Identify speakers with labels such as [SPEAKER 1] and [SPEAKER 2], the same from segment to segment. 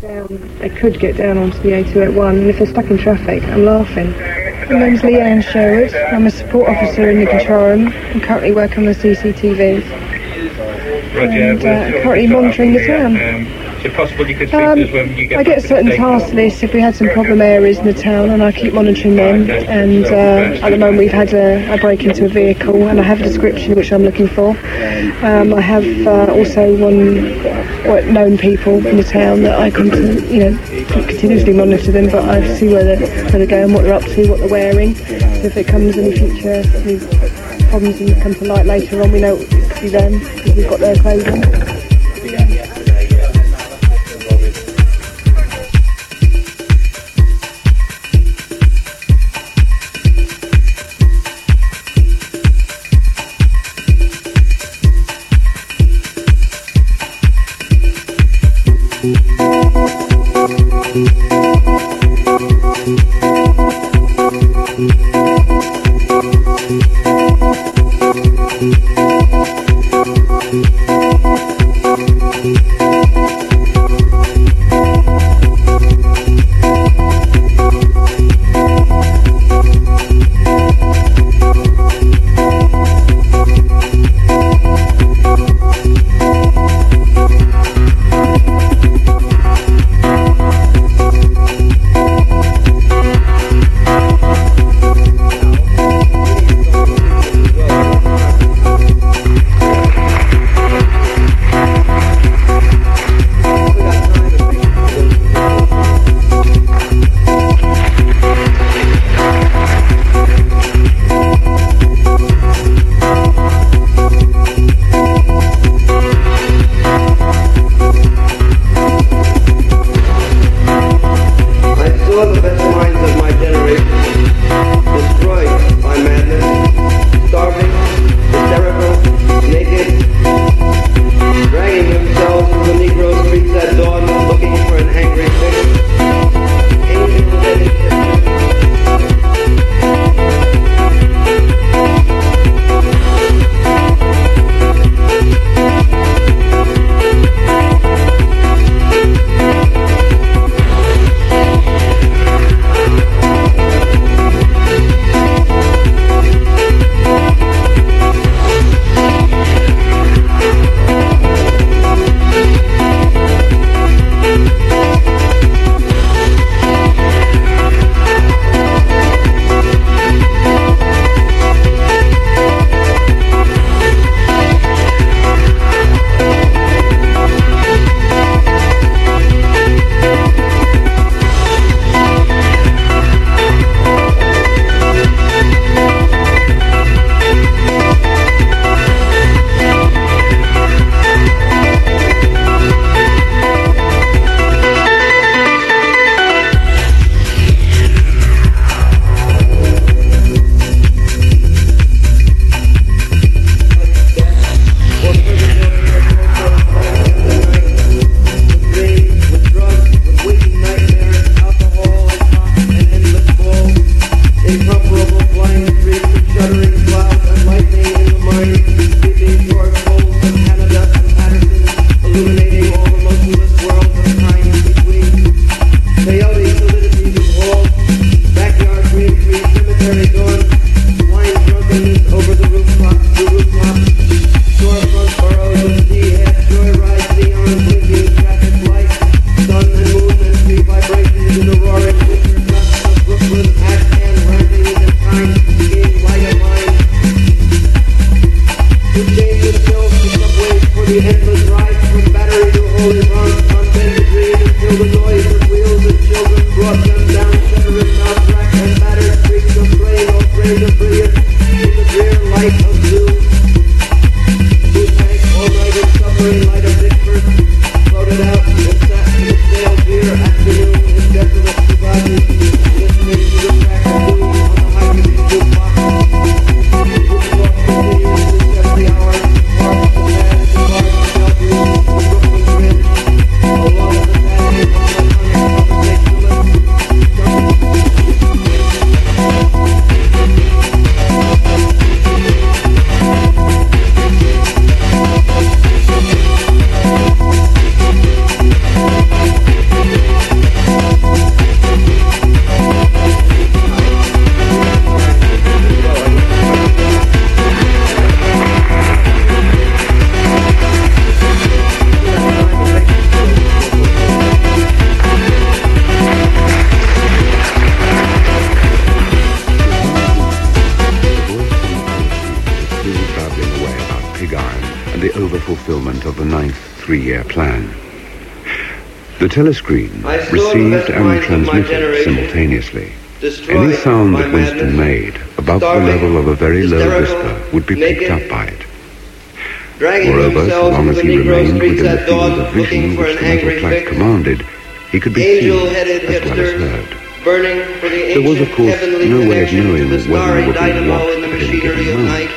[SPEAKER 1] They could get down onto the A281, and if they're stuck in traffic, I'm laughing. My name's Leanne Sherwood. I'm a support officer in the control room. I'm currently working on the CCTV. And uh, currently monitoring the town.
[SPEAKER 2] Is it possible you could speak
[SPEAKER 1] Um,
[SPEAKER 2] to when you get
[SPEAKER 1] I get certain task lists if we had some problem areas in the town, and I keep monitoring them. And uh, at the moment, we've had a, a break into a vehicle, and I have a description which I'm looking for. Um, I have uh, also one well, known people in the town that I can, you know, continuously monitor them, but I see where they're, where they're going, what they're up to, what they're wearing. So if it comes in the future problems come to light later on, we know it could be them because we've got their clothing.
[SPEAKER 3] Telescreen received and
[SPEAKER 1] minds of my
[SPEAKER 3] transmitted simultaneously. Any sound that Winston made above the level of a very low whisper would be picked up by it. Moreover, so long as he remained within the field of vision which the metal plaque commanded, he could be seen as well as heard.
[SPEAKER 1] burning for the
[SPEAKER 3] There was, of course, no way of knowing whether they were being watched
[SPEAKER 1] in the
[SPEAKER 3] at any given
[SPEAKER 1] of
[SPEAKER 3] moment.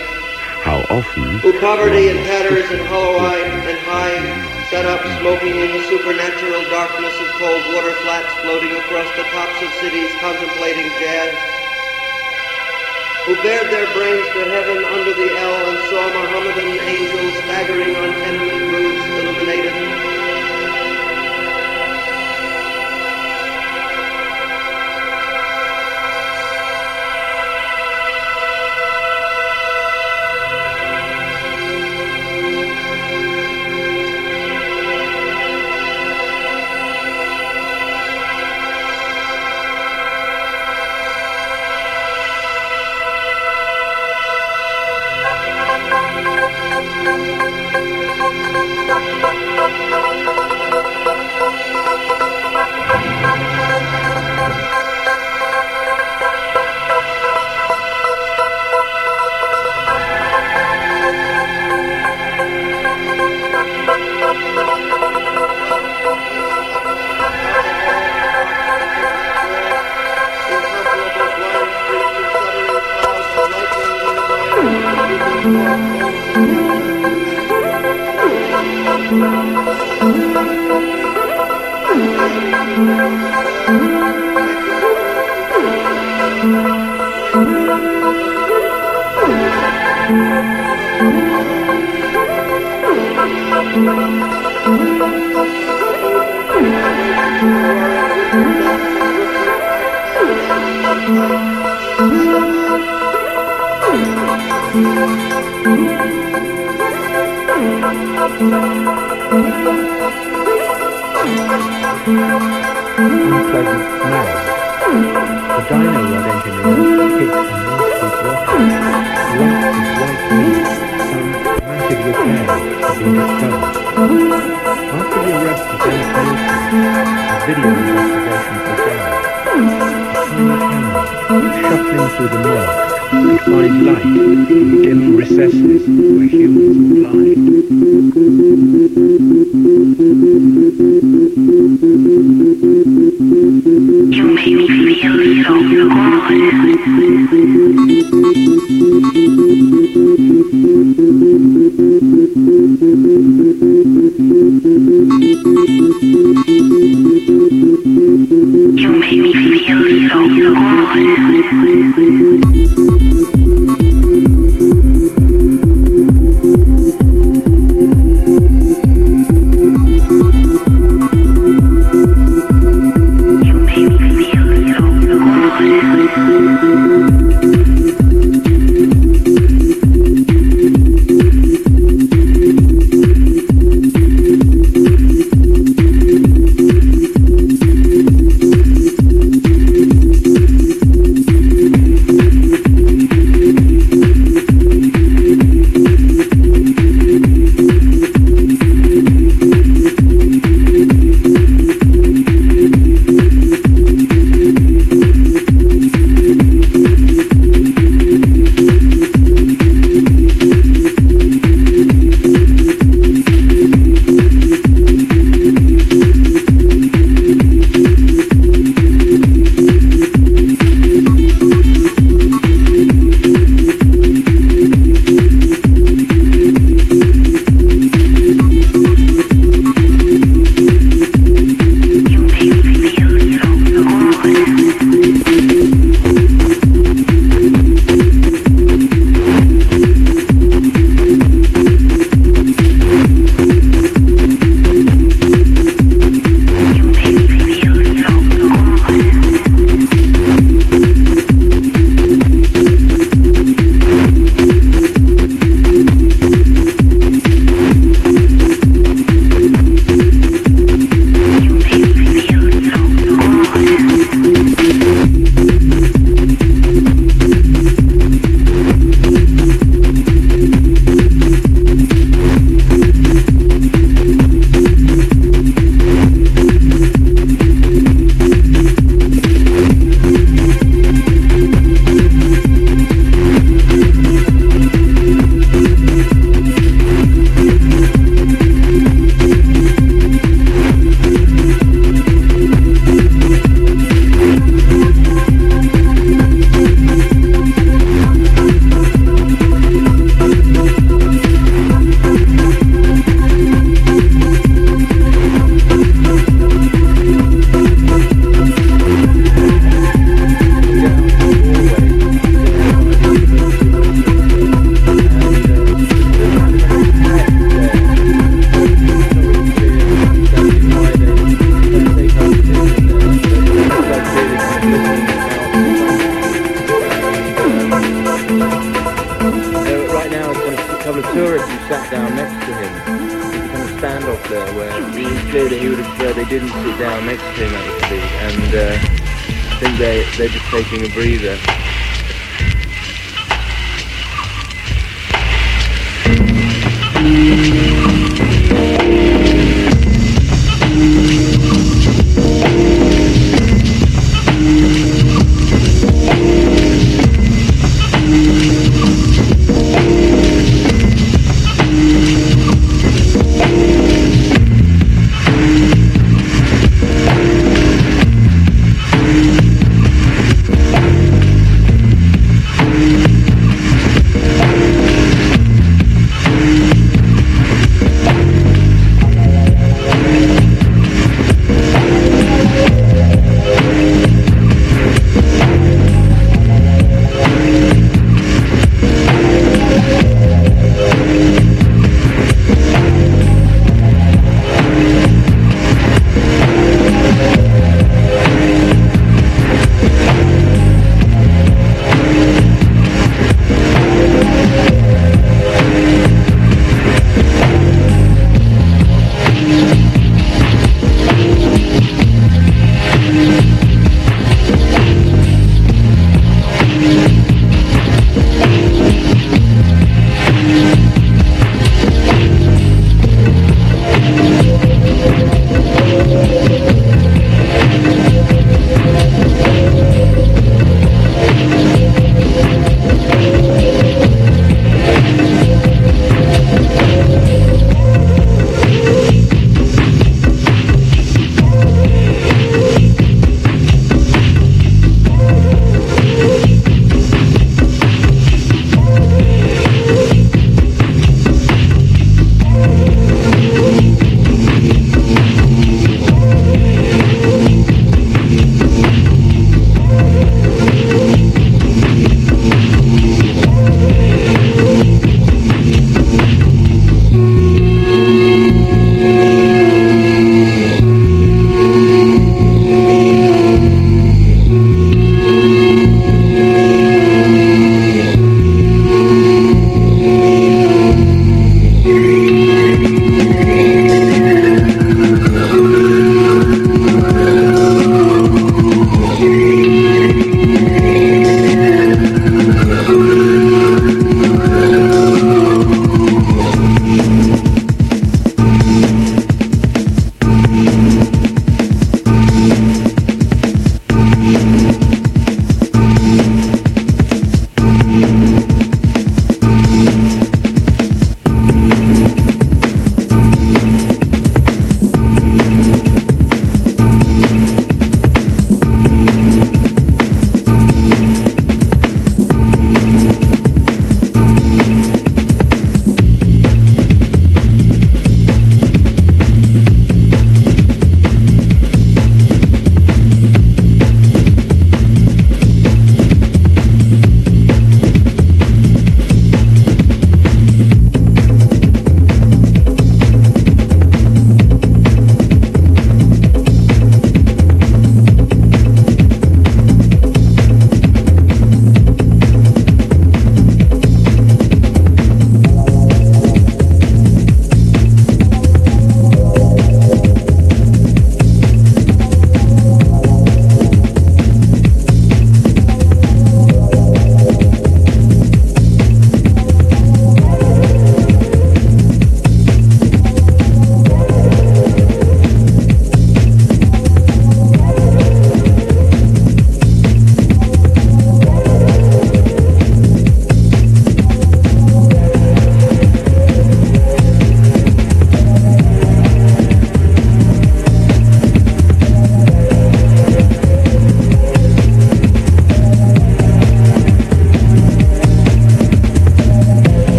[SPEAKER 3] How often...
[SPEAKER 1] who poverty and tatters and hollow eye and high sat up smoking in the supernatural darkness of cold water flats floating across the tops of cities contemplating jazz who bared their brains to heaven under the El and saw Mohammedan angels staggering on tenement roofs illuminated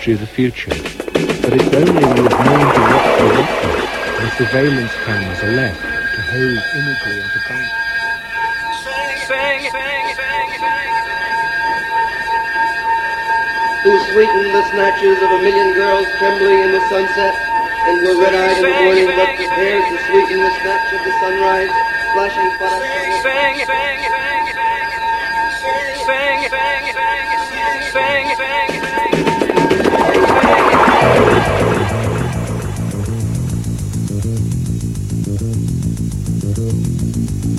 [SPEAKER 4] This the of the future. But it's only when we've known to watch the watchers and surveillance cameras are left to hold imagery and to bank.
[SPEAKER 1] who sweetened the snatches of a million girls trembling in the sunset, and were red-eyed in the morning, but prepared to sweeten the snatch of the sunrise, flashing fire.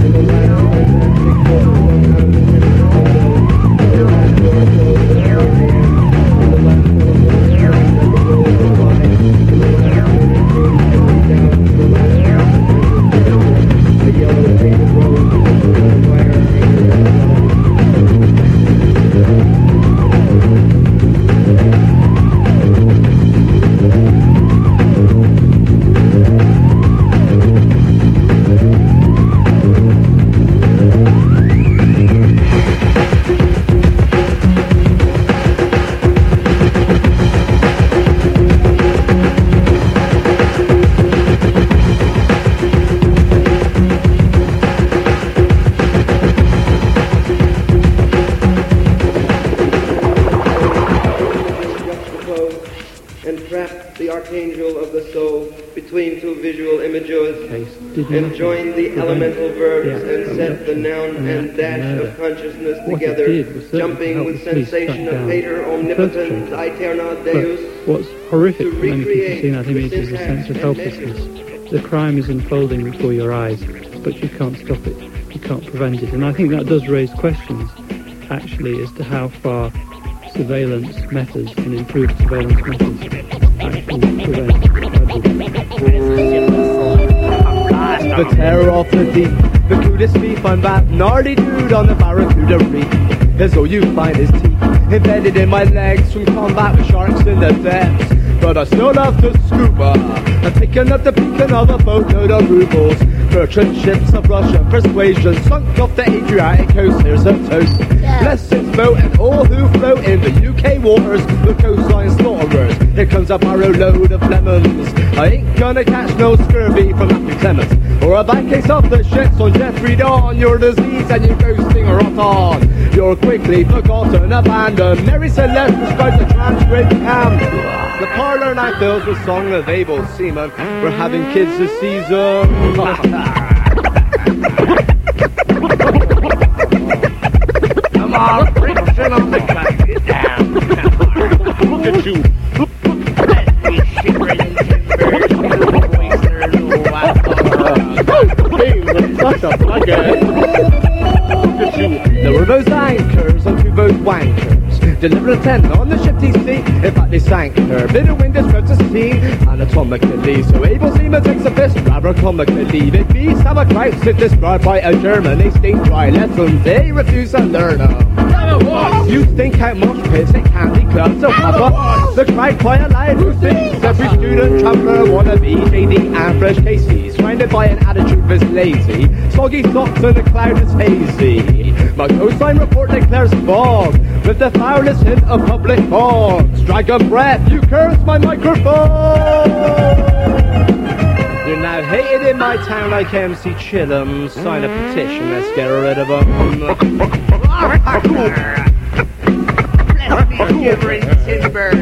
[SPEAKER 1] juxtapose
[SPEAKER 5] But what's horrific for many people seeing that image is a sense of helplessness. The crime is unfolding before your eyes, but you can't stop it. You can't prevent it. And I think that does raise questions, actually, as to how far surveillance methods and improved surveillance methods actually prevent.
[SPEAKER 6] The terror of the deep, the crudest beef on that gnarly dude on the barracuda reef. All you find his teeth embedded in my legs from combat with sharks in the depths. But I still love to scuba. I'm picking up the beacon of a boatload of rubles. Merchant ships of Russian persuasion sunk off the Adriatic coast. Here's a toast. Bless its boat and all who float in the UK waters. The coastline slaughterers. Here comes a barrow load of lemons. I ain't gonna catch no scurvy from Matthew Clements. Or a bad case of the shits on Jeffrey Dawn. Your disease and you ghosting rot on. You're quickly forgotten, abandoned. Mary Celeste describes the transcript cam. The parlor night fills with song of able seamen. We're having kids this season. wankers. Deliver 10 on the ship TC. In fact, they sank her. Bit of wind describes the scene anatomically. So Abel Seaman takes a piss rather comically. The beast have a Christ is described by a German. They stay dry lessons. They refuse to learn them. You think how much piss it can be clubs so papa The cry by a who thinks every student traveller wanna be JD and fresh Casey Surrounded by an attitude that's lazy. Soggy thoughts and the cloud is hazy. My coastline report declares fog. With the foulest hint of public fog. Strike Dragon breath, you curse my microphone. You're now hated in my town like MC Chillum. Sign a petition, let's get rid of them
[SPEAKER 7] Let me shiver in timbers.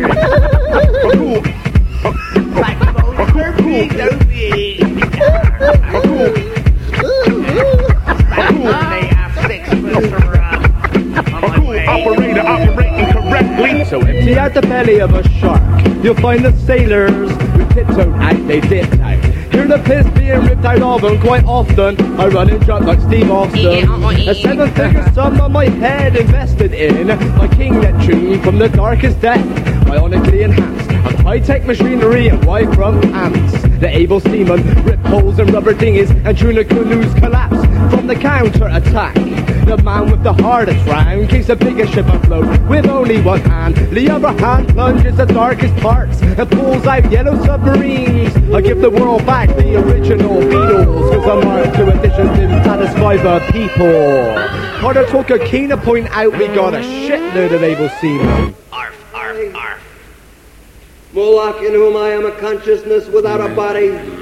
[SPEAKER 6] So empty out the belly of a shark. You'll find the sailors who tiptoed out, they dipped out. Hear the piss being ripped out of them quite often. I run and jump like Steve Austin. A seven figure sum on my head invested in my King Neptune from the darkest depth. bionically enhanced. Of high-tech machinery and wide from ants. The able seamen rip holes in rubber dinghies and tuna canoes collapse from the counter-attack. The man with the hardest round keeps the biggest ship afloat with only one hand. The other hand plunges the darkest parts and pulls out yellow submarines. I give the world back the original Beatles because I'm marked to editions didn't satisfy the people. Carter took a keen to point out we got a shitload of able seamen.
[SPEAKER 7] Arf, arf, arf.
[SPEAKER 1] Moloch in whom I am a consciousness without a body.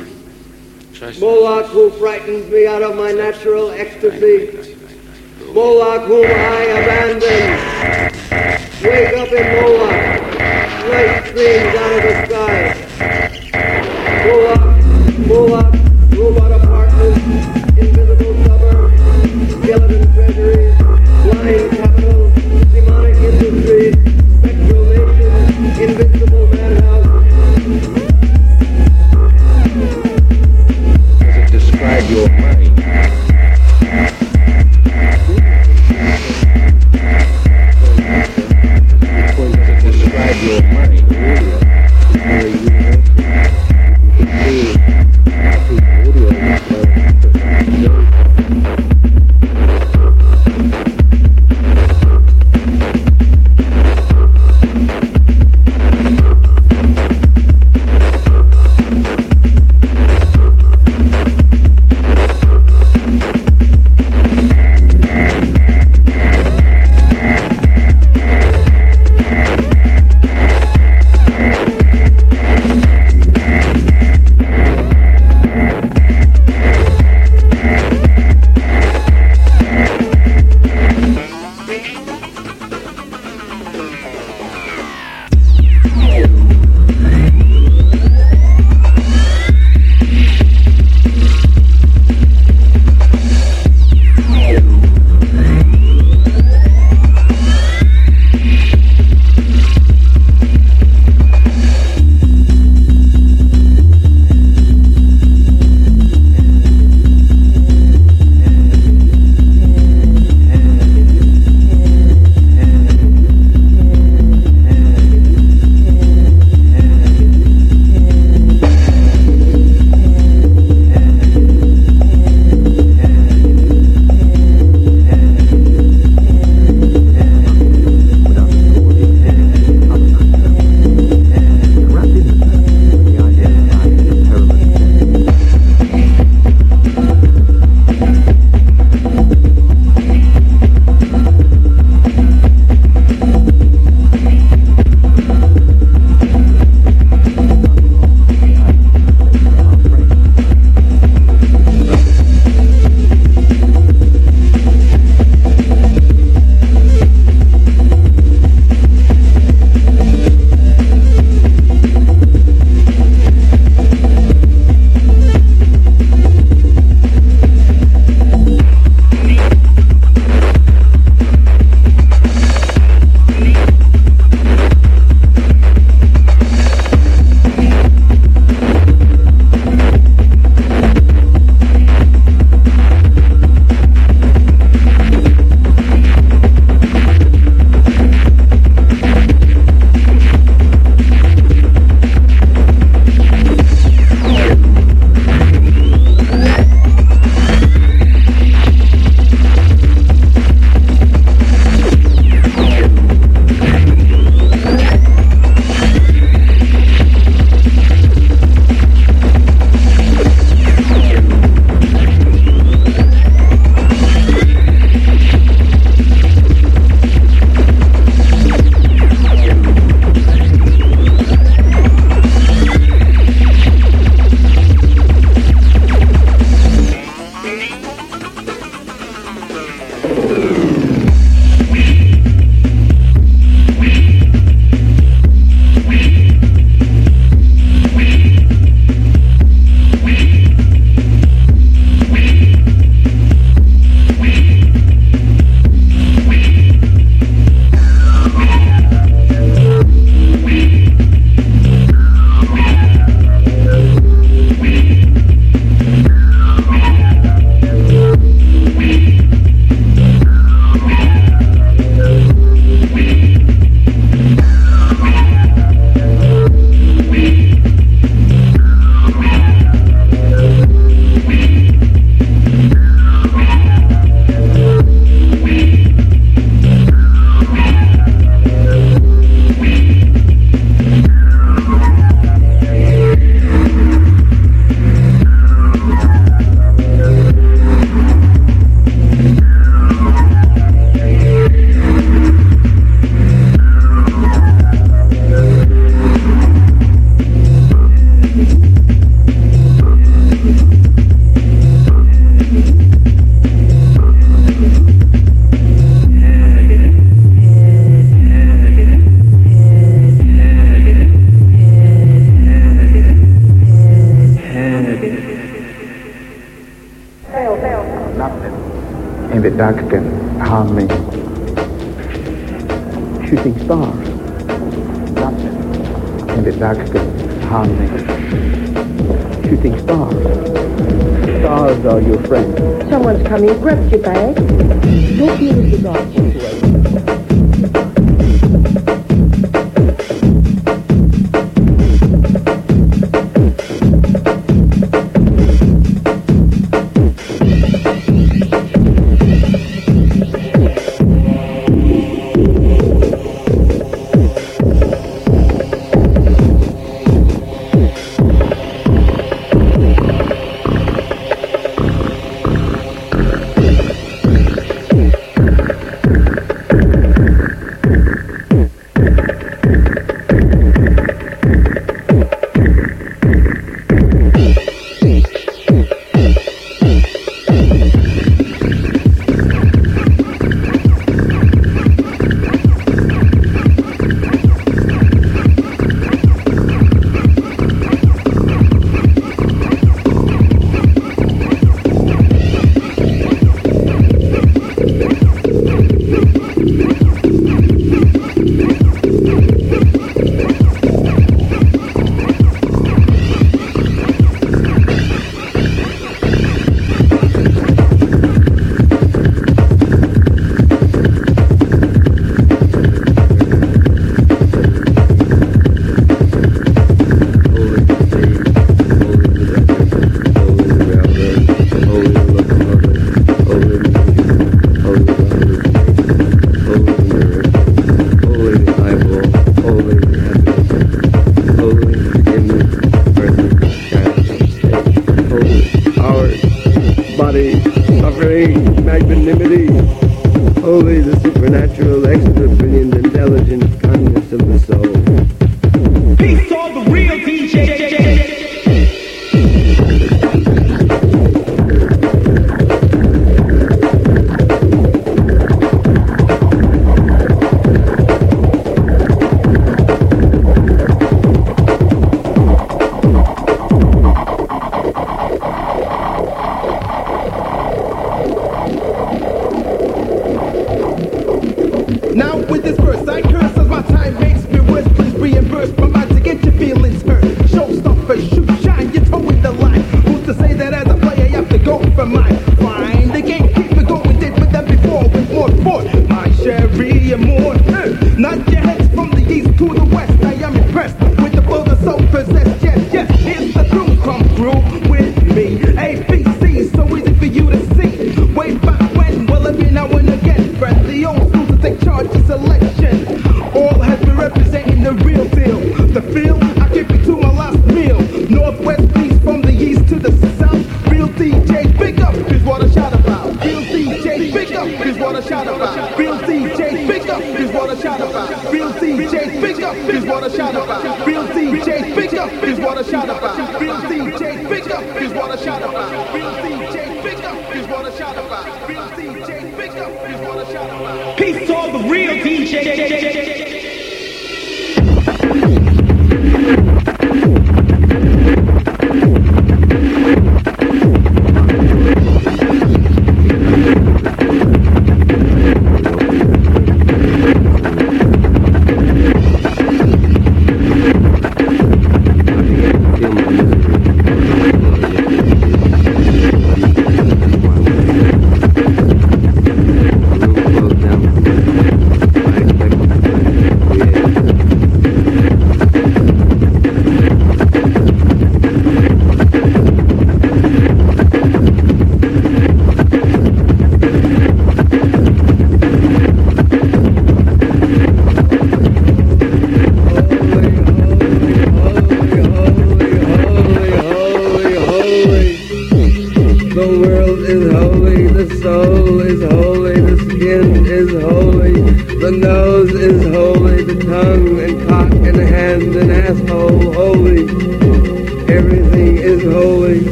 [SPEAKER 1] Moloch who frightens me out of my natural ecstasy. Moloch whom I abandon. Wake up in Moloch. Light streams out of the sky. Moloch, Moloch, robot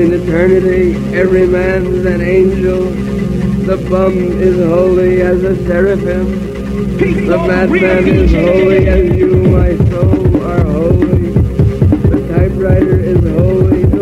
[SPEAKER 5] in
[SPEAKER 6] eternity, every man is
[SPEAKER 1] an angel. The bum is holy as a seraphim. The madman is holy as you, my soul, are holy. The typewriter is holy.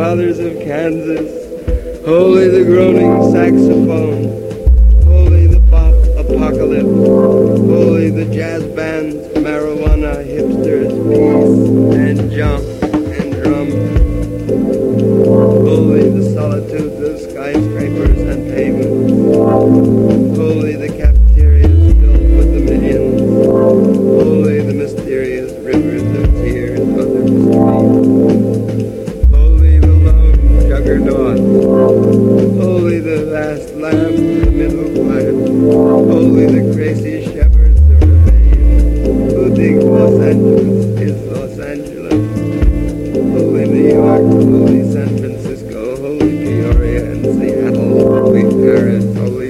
[SPEAKER 1] Grandfathers of and holy Paris, holy Tangiers,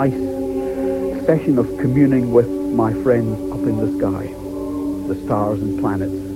[SPEAKER 1] nice session of communing with my friends up in the sky, the stars and planets.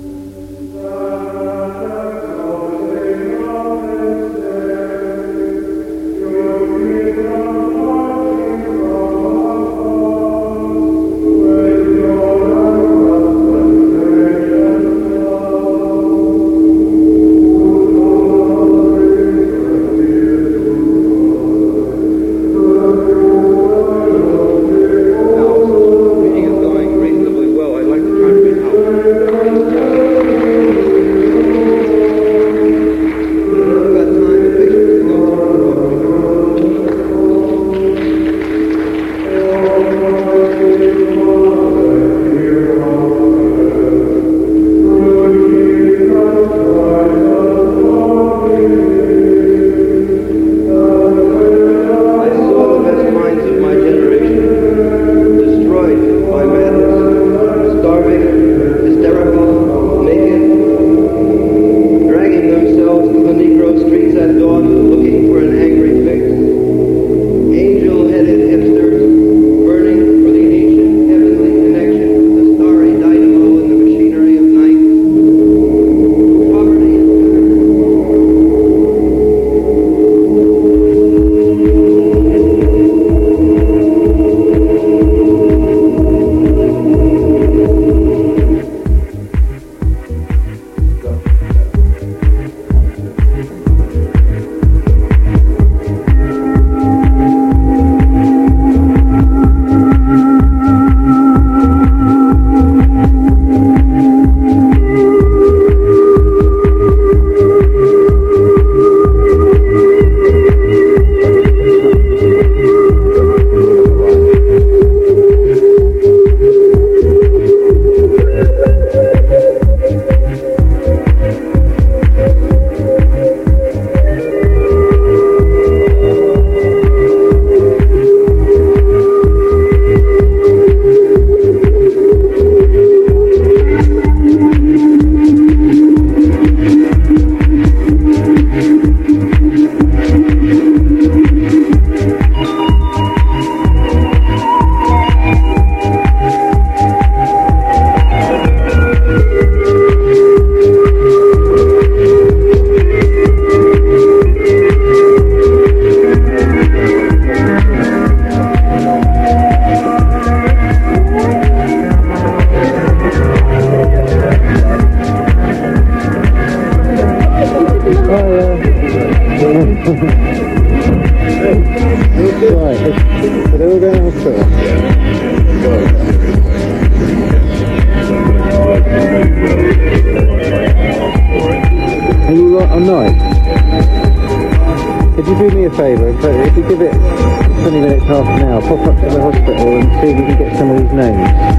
[SPEAKER 8] give it 20 minutes, half an hour, pop up to the hospital and see if you can get some of these names.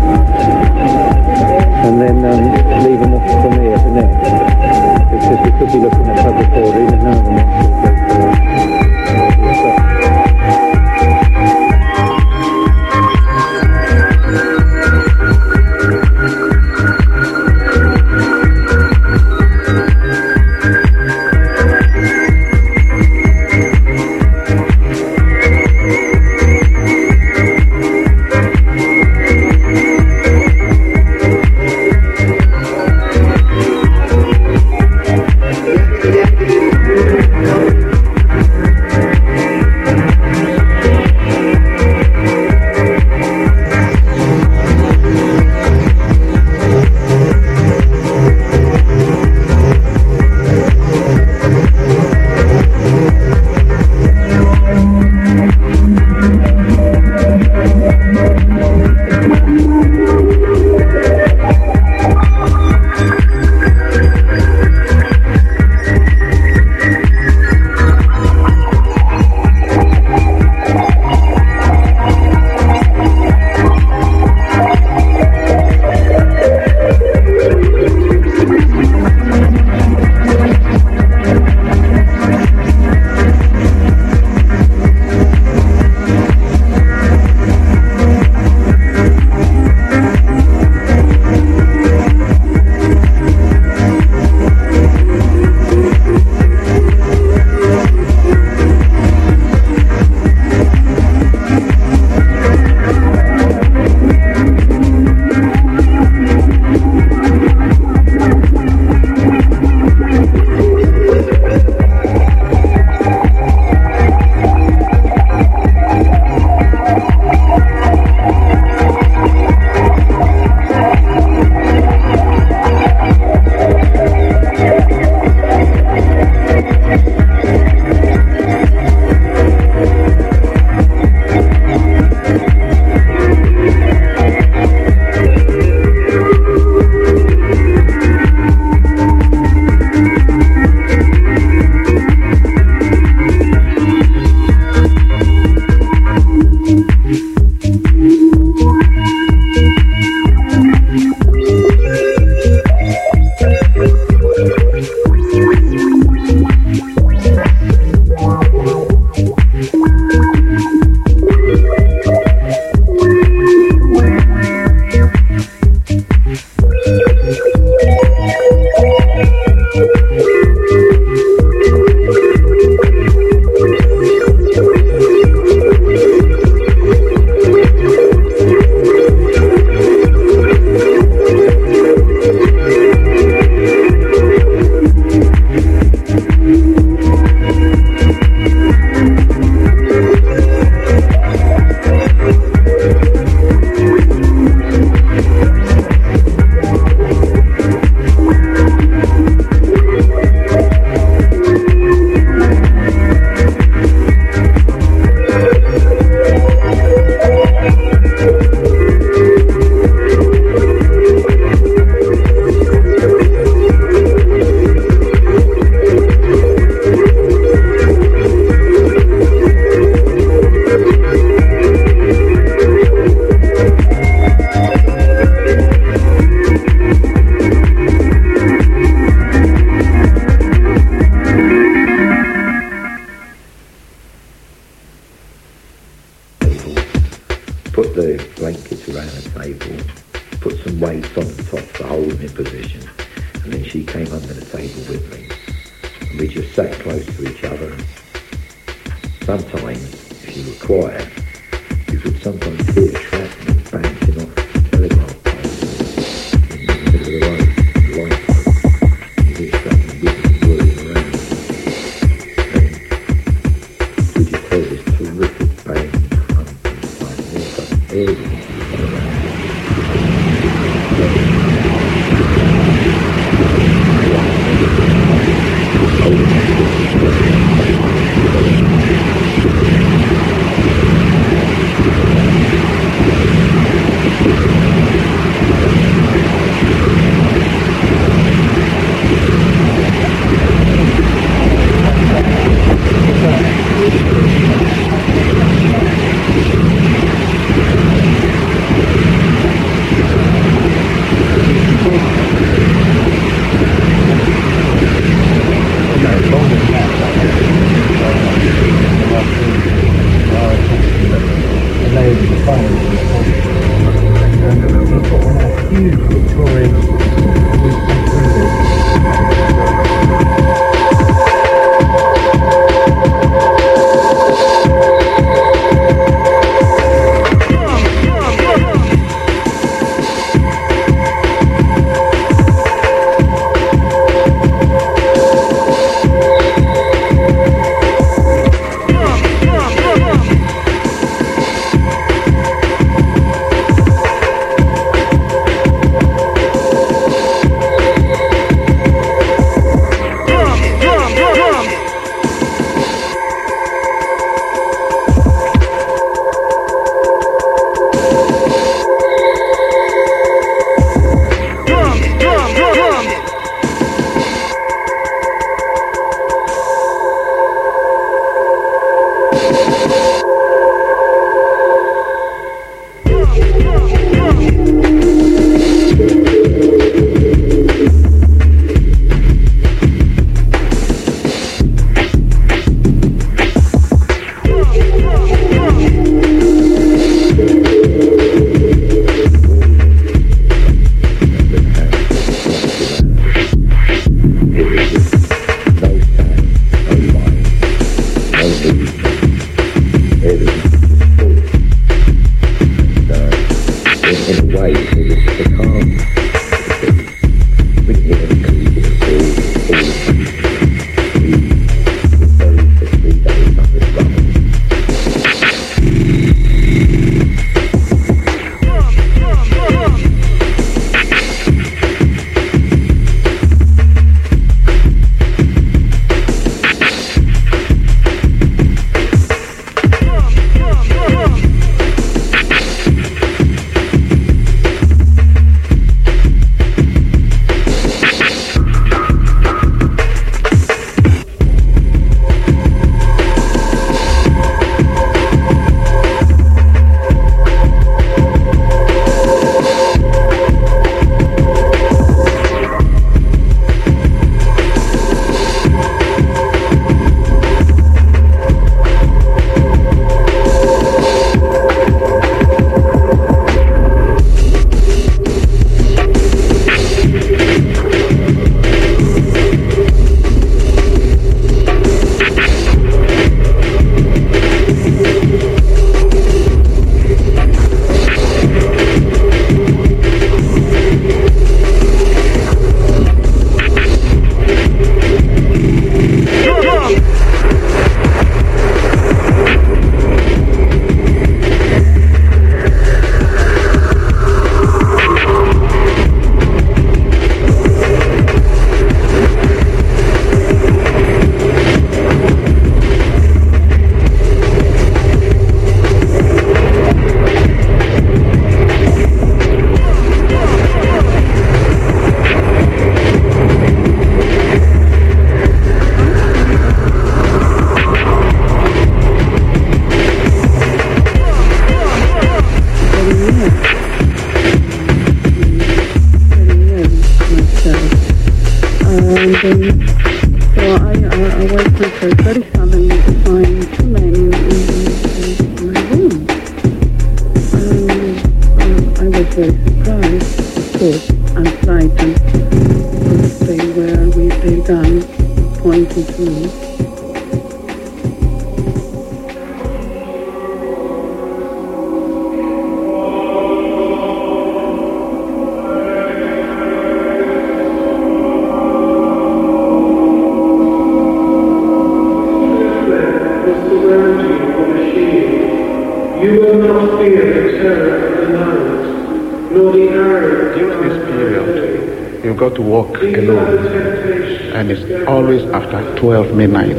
[SPEAKER 9] Midnight.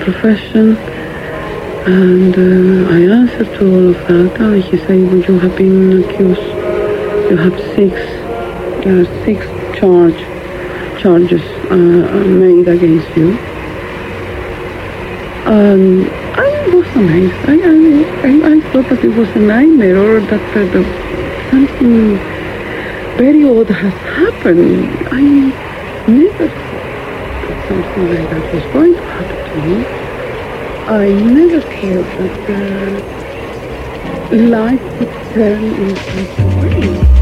[SPEAKER 10] Profession, and uh, I answered to all of that. And he said, well, "You have been accused. You have six, are six charge charges uh, made against you." Um, I was amazed. I, I, I, thought that it was a nightmare or that uh, the, something very odd has happened. I never something like that was going to happen to me. I never thought that uh, life would turn in such a way.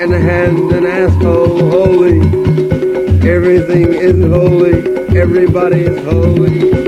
[SPEAKER 1] and a hand's an asshole. Oh, holy, everything is holy, everybody is holy.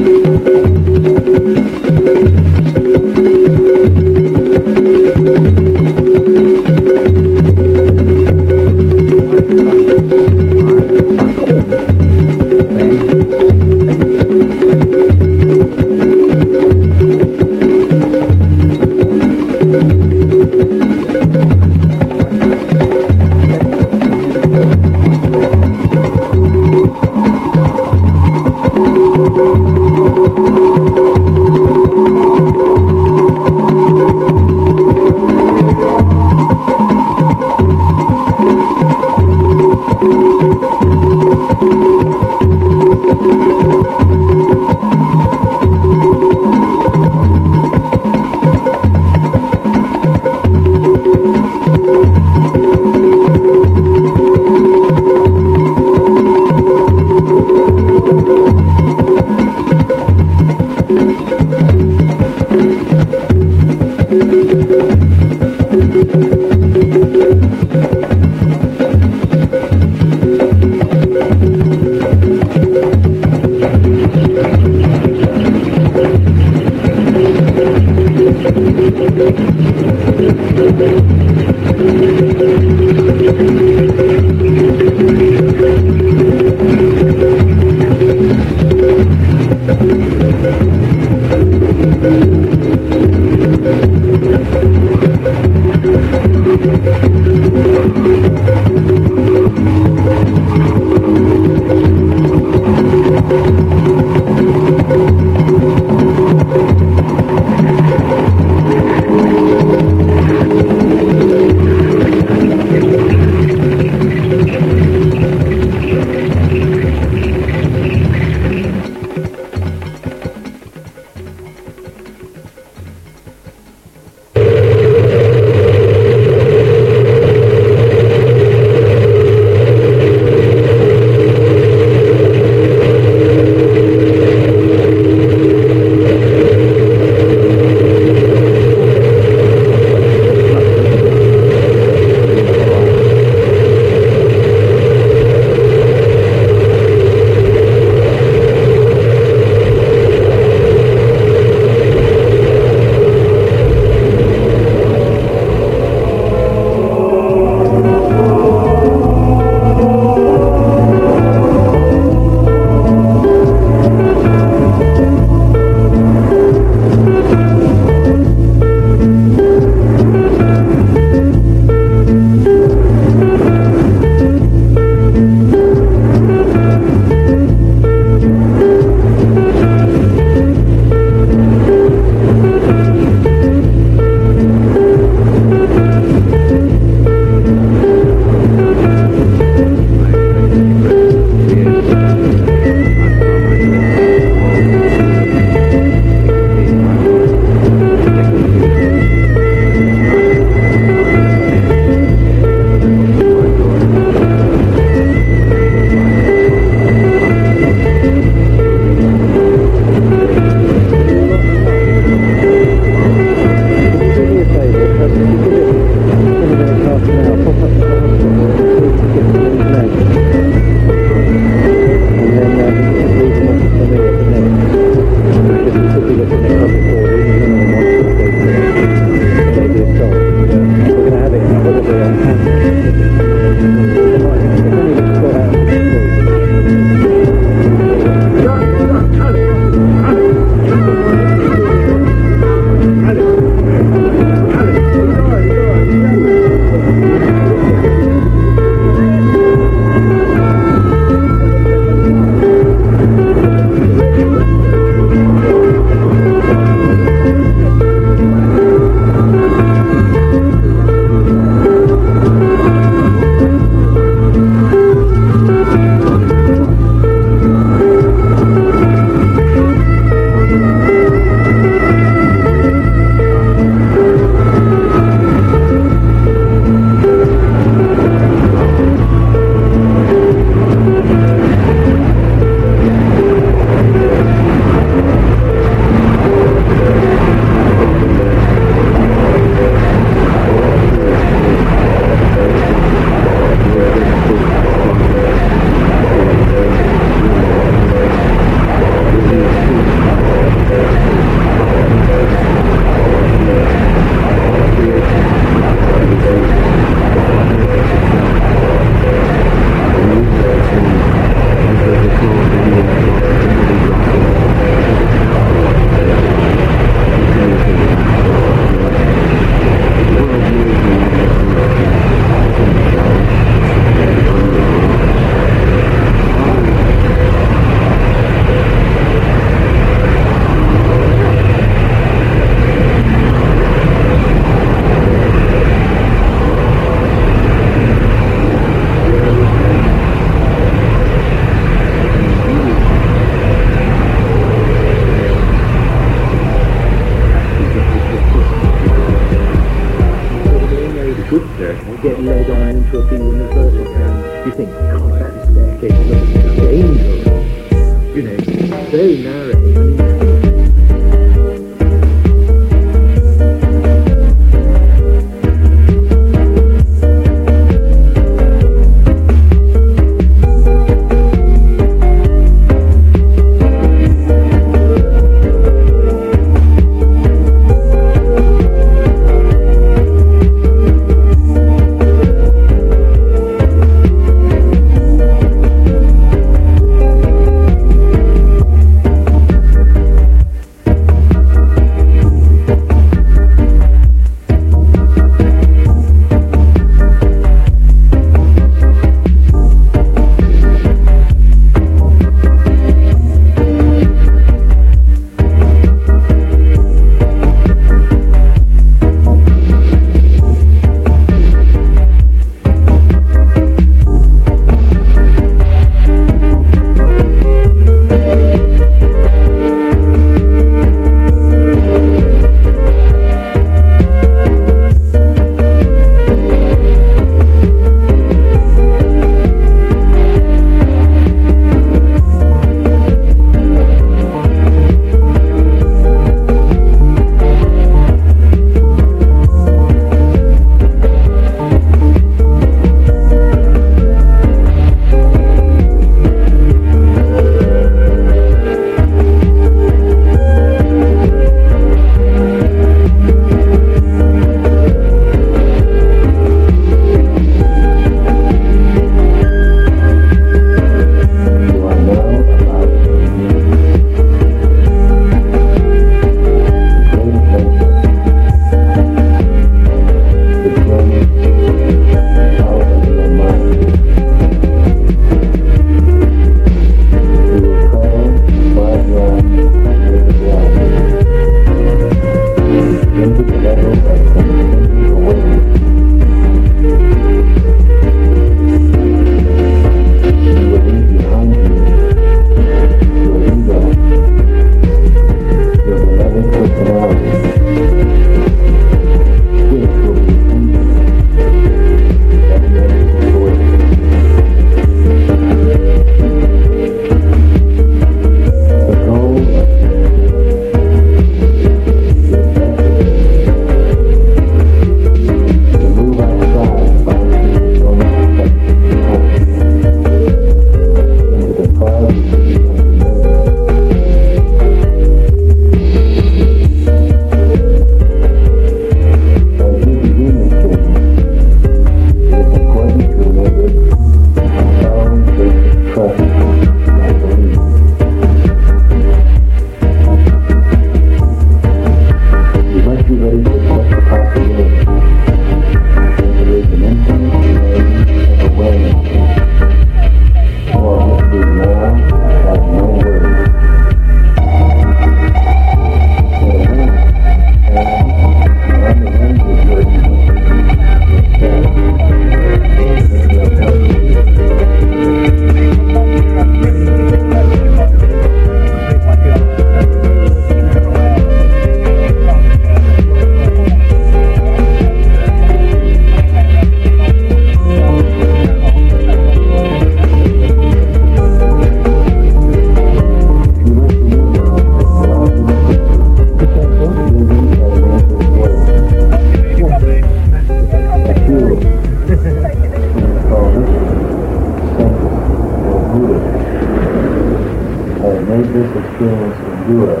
[SPEAKER 11] Experience endure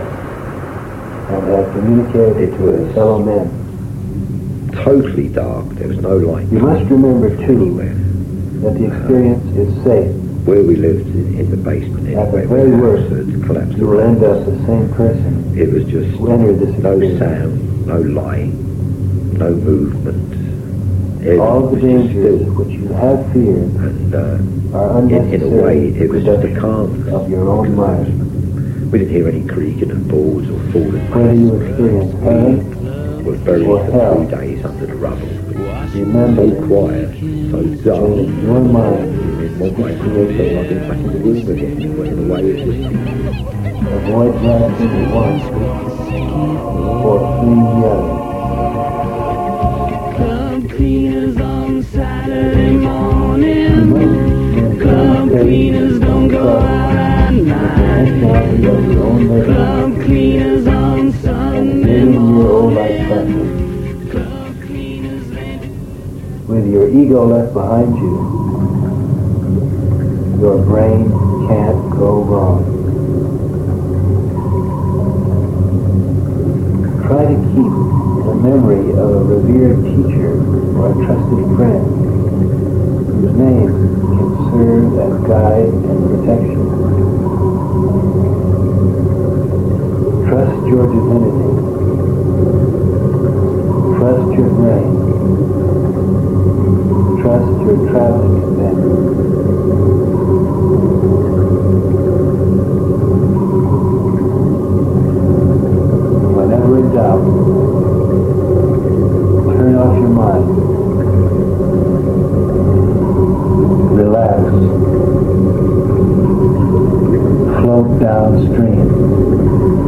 [SPEAKER 11] and have communicated it to his fellow men.
[SPEAKER 12] Totally dark. There was no light.
[SPEAKER 11] You must remember, too, that the experience is safe.
[SPEAKER 12] Where we lived in, in the basement
[SPEAKER 11] At the
[SPEAKER 12] anyway,
[SPEAKER 11] very
[SPEAKER 12] the
[SPEAKER 11] worst,
[SPEAKER 12] collapsed
[SPEAKER 11] you will end up the same person
[SPEAKER 12] It was just
[SPEAKER 11] who entered this
[SPEAKER 12] no sound, no light, no movement.
[SPEAKER 11] All the
[SPEAKER 12] Everything
[SPEAKER 11] dangers
[SPEAKER 12] still.
[SPEAKER 11] which you have feared
[SPEAKER 12] And uh,
[SPEAKER 11] are
[SPEAKER 12] in,
[SPEAKER 11] unnecessary
[SPEAKER 12] in a way, it was just a
[SPEAKER 11] productions
[SPEAKER 12] calm.
[SPEAKER 11] of your own mind.
[SPEAKER 12] We didn't hear any creaking of boards or falling pallets.
[SPEAKER 11] Whether you experience pain
[SPEAKER 12] were buried for
[SPEAKER 11] hell.
[SPEAKER 12] three days under the rubble.
[SPEAKER 11] Remember
[SPEAKER 12] so quiet, so
[SPEAKER 11] dull. Your mind
[SPEAKER 12] in one way created like it back in the room again, in way it was.
[SPEAKER 11] Avoid for three years.
[SPEAKER 13] Club cleaners on
[SPEAKER 6] Saturday morning. Club cleaners.
[SPEAKER 11] With your ego left behind you, your brain can't go wrong. Try to keep the memory of a revered teacher or a trusted friend his name can serve as guide and protection. Trust your divinity. Trust your brain. Trust your traveling companion. Whenever in doubt, downstream.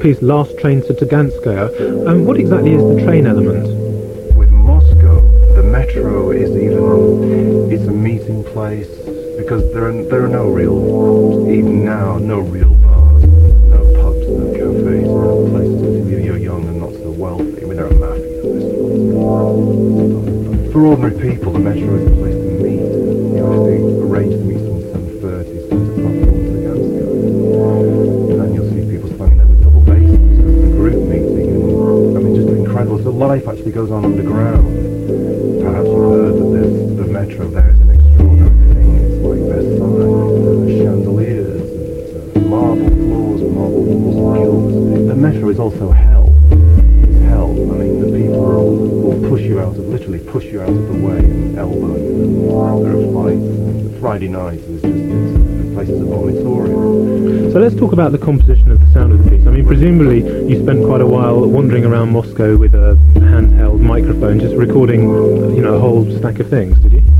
[SPEAKER 14] Piece, last train to Taganskaya. Um, what exactly is the train element? about the composition of the sound of the piece. I mean, presumably you spent quite a while wandering around Moscow with a handheld microphone, just recording, you know, a whole stack of things, did you?